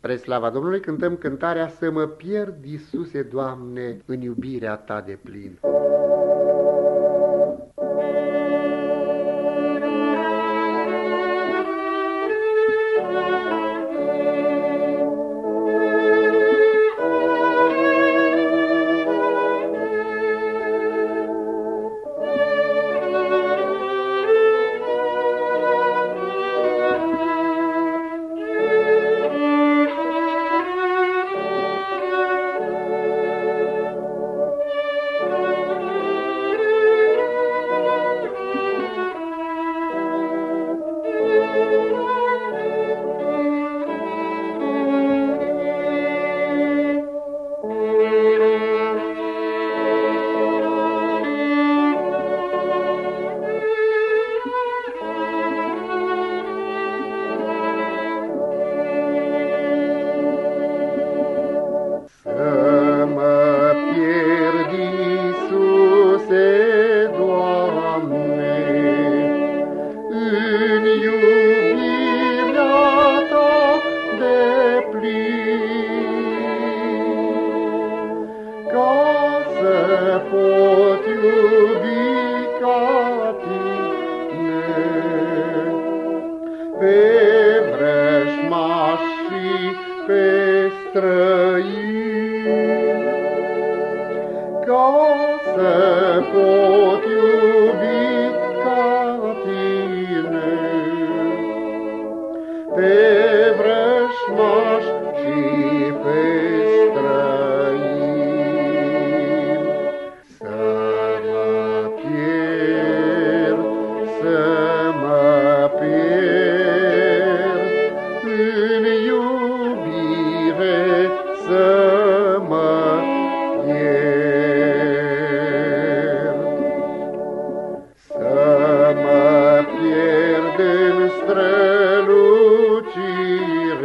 Spre slava Domnului cântăm cântarea Să mă pierd, Iisuse, Doamne, în iubirea Ta de plin. Pe vrăjmaș și pe străini, ca să pot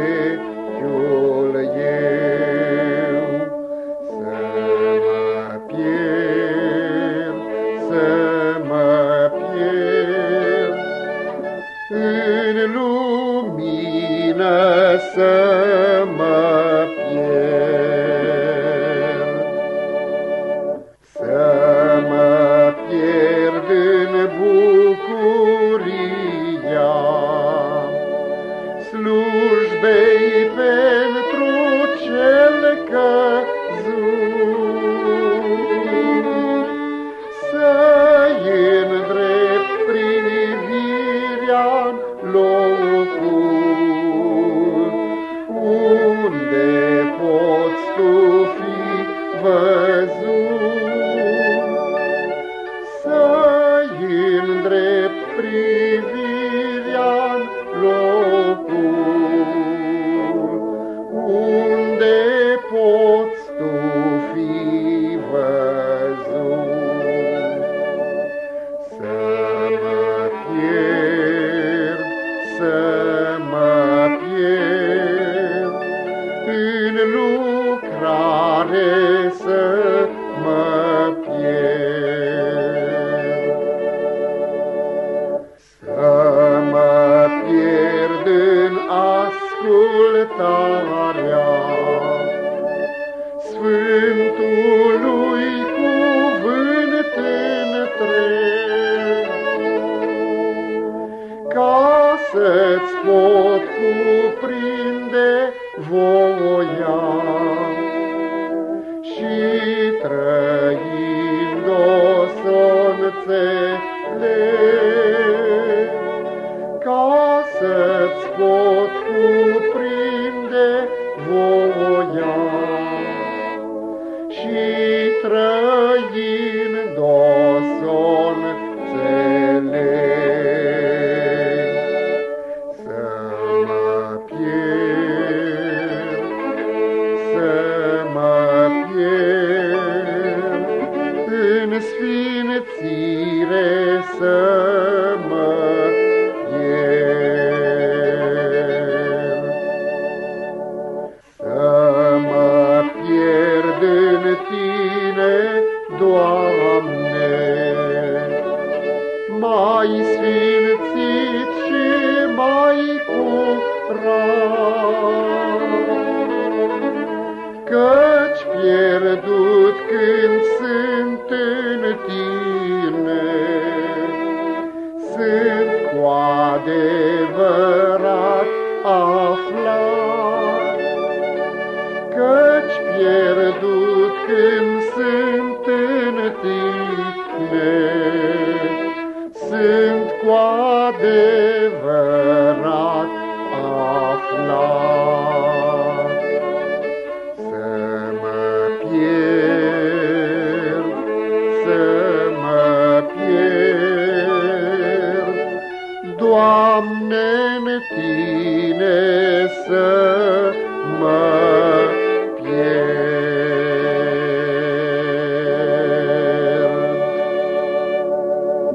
vechiul eu. Să mă pierd, să mă pierd în lumină să mă pierd. Să mă pierd în bucuria slujbei pentru cel căzut. Să-i îndrept privirea locul unde poți tu fi văzut. Să-i îndrept privirea mă pierd, în lucrare să mă pierd. Să mă pierd în ascultarea pot cuprinde voia. Și trăind-o să înțeleg, ca să-ți pot cuprinde voia. Și trăind mai sfințit și mai curat. Căci pierdut când sunt în Tine, sunt cu adevărat aflat. Căci pierdut în tine să mă